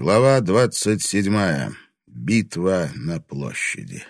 Глава двадцать седьмая. Битва на площади.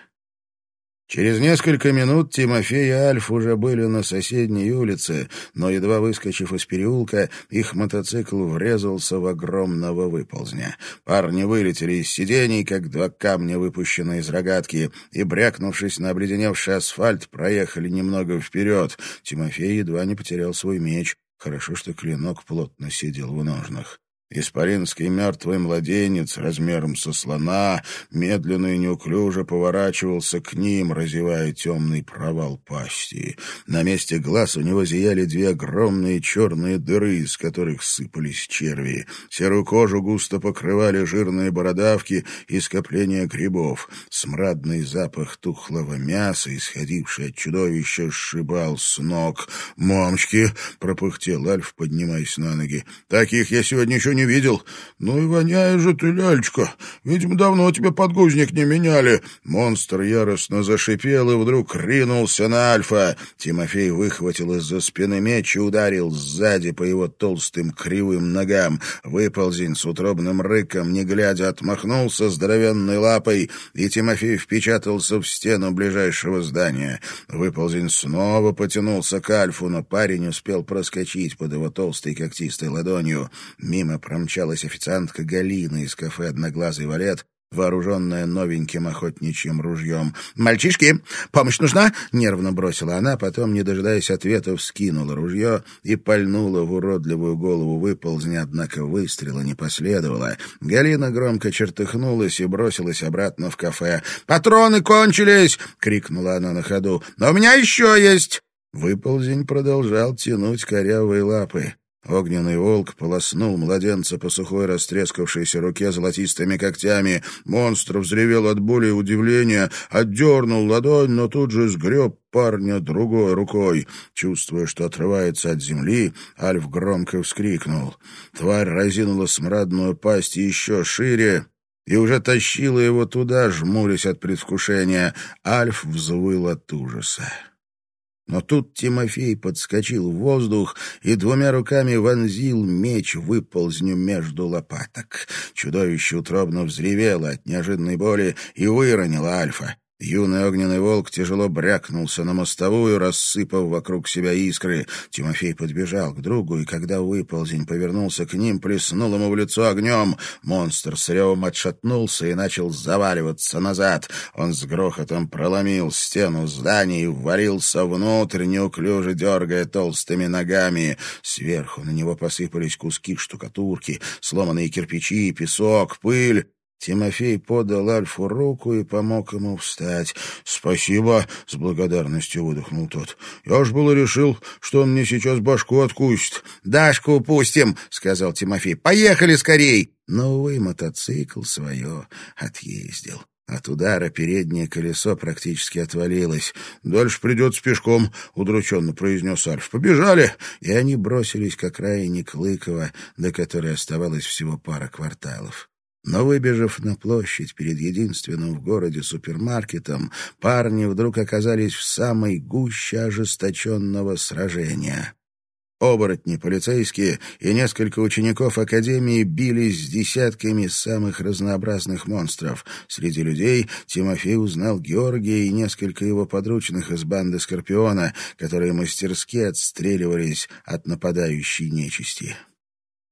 Через несколько минут Тимофей и Альф уже были на соседней улице, но, едва выскочив из переулка, их мотоцикл врезался в огромного выползня. Парни вылетели из сидений, как два камня, выпущенные из рогатки, и, брякнувшись на обледеневший асфальт, проехали немного вперед. Тимофей едва не потерял свой меч. Хорошо, что клинок плотно сидел в ножнах. Исполинский мертвый младенец размером со слона медленно и неуклюже поворачивался к ним, разевая темный провал пасти. На месте глаз у него зияли две огромные черные дыры, из которых сыпались черви. Серую кожу густо покрывали жирные бородавки и скопления грибов. Смрадный запах тухлого мяса, исходивший от чудовища, сшибал с ног. «Мамочки!» — пропыхтел Альф, поднимаясь на ноги. «Таких я сегодня еще не не видел. Ну и воняешь же ты, лялечка. Видимо, давно тебе подгузник не меняли. Монстр яростно зашипел и вдруг ринулся на Альфа. Тимофей выхватил из-за спины меч и ударил сзади по его толстым кривым ногам. Выползень с утробным рыком, не глядя, отмахнулся здоровенной лапой, и Тимофей впечатался в стену ближайшего здания. Выползень снова потянулся к Альфу, но парень успел проскочить под его толстой когтистой ладонью. Мимо промчалась официантка Галина из кафе «Одноглазый валет», вооруженная новеньким охотничьим ружьем. «Мальчишки, помощь нужна?» — нервно бросила она, потом, не дожидаясь ответа, вскинула ружье и пальнула в уродливую голову выползня, однако выстрела не последовало. Галина громко чертыхнулась и бросилась обратно в кафе. «Патроны кончились!» — крикнула она на ходу. «Но у меня еще есть!» Выползень продолжал тянуть корявые лапы. Огненный волк полоснул младенца по сухой растрескавшейся руке золотистыми когтями. Монстр взревел от боли и удивления, отдернул ладонь, но тут же сгреб парня другой рукой. Чувствуя, что отрывается от земли, Альф громко вскрикнул. Тварь разинула смрадную пасть еще шире и уже тащила его туда, жмурясь от предвкушения. Альф взвыл от ужаса. Но тут Тимофей подскочил в воздух и двумя руками вонзил меч выползню между лопаток. Чудовище утробно взревело от неожиданной боли и выронило Альфа. Юный огненный волк тяжело брякнулся на мостовую, рассыпав вокруг себя искры. Тимофей подбежал к другу, и когда выползень повернулся к ним, плеснул ему в лицо огнем. Монстр с ревом отшатнулся и начал заваливаться назад. Он с грохотом проломил стену здания и ввалился внутрь, неуклюже дергая толстыми ногами. Сверху на него посыпались куски штукатурки, сломанные кирпичи, песок, пыль. Тимофей подал Альфу руку и помог ему встать. «Спасибо», — с благодарностью выдохнул тот. «Я уж было решил, что он мне сейчас башку откусит». «Дашку упустим», — сказал Тимофей. «Поехали скорей!» Но, увы, мотоцикл свое отъездил. От удара переднее колесо практически отвалилось. «Дальше придется пешком», — удрученно произнес Альф. «Побежали!» И они бросились к окраине Клыкова, до которой оставалось всего пара кварталов. Но, выбежав на площадь перед единственным в городе супермаркетом, парни вдруг оказались в самой гуще ожесточенного сражения. Оборотни, полицейские и несколько учеников Академии бились с десятками самых разнообразных монстров. Среди людей Тимофей узнал Георгия и несколько его подручных из банды Скорпиона, которые мастерски отстреливались от нападающей нечисти.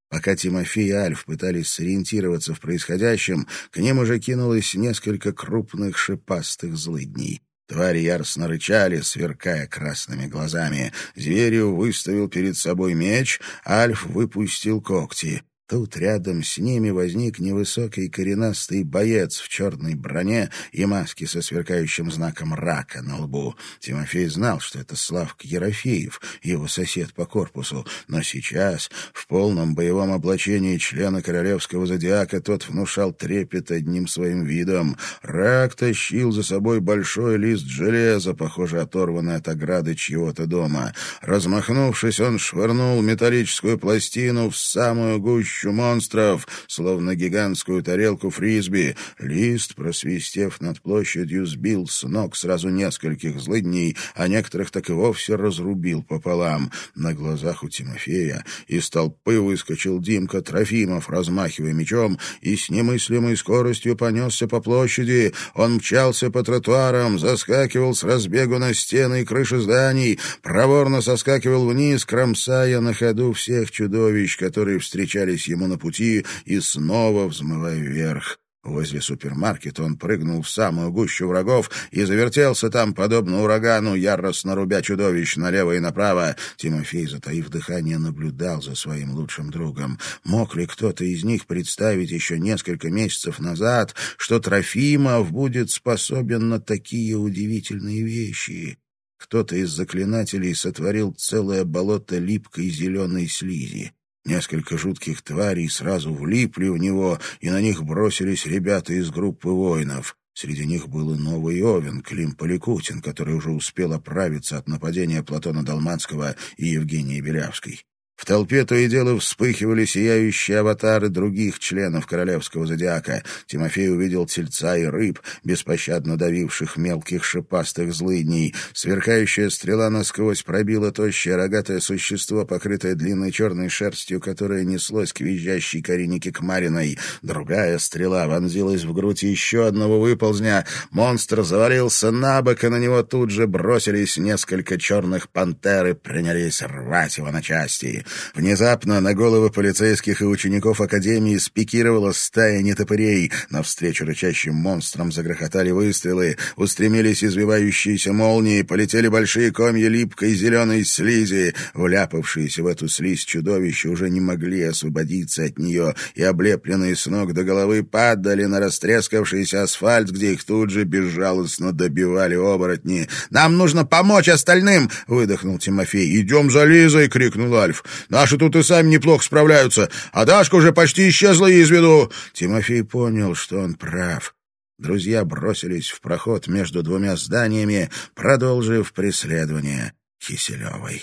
Пока Тимофей и Альф пытались сориентироваться в происходящем, к ним уже кинулось несколько крупных шипастых злыдней. Твари яростно рычали, сверкая красными глазами. Зверю выставил перед собой меч, Альф выпустил когти. Тут рядом с ними возник невысокий коренастый боец в черной броне и маске со сверкающим знаком рака на лбу. Тимофей знал, что это Славк Ерофеев, его сосед по корпусу, но сейчас, в полном боевом облачении члена королевского зодиака, тот внушал трепет одним своим видом. Рак тащил за собой большой лист железа, похоже, оторванный от ограды чьего-то дома. Размахнувшись, он швырнул металлическую пластину в самую гущу гущу монстров, словно гигантскую тарелку фрисби. Лист, просвистев над площадью, сбил с ног сразу нескольких злыдней, а некоторых так и вовсе разрубил пополам. На глазах у Тимофея из толпы выскочил Димка Трофимов, размахивая мечом, и с немыслимой скоростью понесся по площади. Он мчался по тротуарам, заскакивал с разбегу на стены и крыши зданий, проворно соскакивал вниз, кромсая на ходу всех чудовищ, которые встречались ему на пути, и снова взмывая вверх. Возле супермаркета он прыгнул в самую гущу врагов и завертелся там, подобно урагану, яростно рубя чудовищ налево и направо. Тимофей, затаив дыхание, наблюдал за своим лучшим другом. Мог ли кто-то из них представить еще несколько месяцев назад, что Трофимов будет способен на такие удивительные вещи? Кто-то из заклинателей сотворил целое болото липкой зеленой слизи. Несколько жутких тварей сразу влипли в него, и на них бросились ребята из группы воинов. Среди них был и новый Овен, Клим Поликутин, который уже успел оправиться от нападения Платона Долманского и Евгении Белявской. В толпе то и дело вспыхивали сияющие аватары других членов королевского зодиака. Тимофей увидел тельца и рыб, беспощадно давивших мелких шипастых злыдней. Сверкающая стрела насквозь пробила тощее рогатое существо, покрытое длинной черной шерстью, которое неслось к визжащей Каринике Кмариной. Другая стрела вонзилась в грудь еще одного выползня. Монстр завалился на бок, и на него тут же бросились несколько черных пантер и принялись рвать его на части. Внезапно на головы полицейских и учеников Академии спикировала стая нетопырей. Навстречу рычащим монстрам загрохотали выстрелы, устремились извивающиеся молнии, полетели большие комья липкой зеленой слизи. Вляпавшиеся в эту слизь чудовища уже не могли освободиться от нее, и облепленные с ног до головы падали на растрескавшийся асфальт, где их тут же безжалостно добивали оборотни. «Нам нужно помочь остальным!» — выдохнул Тимофей. «Идем за Лизой!» — крикнул Альф. Наши тут и сами неплохо справляются, а Дашка уже почти исчезла из виду». Тимофей понял, что он прав. Друзья бросились в проход между двумя зданиями, продолжив преследование Киселевой.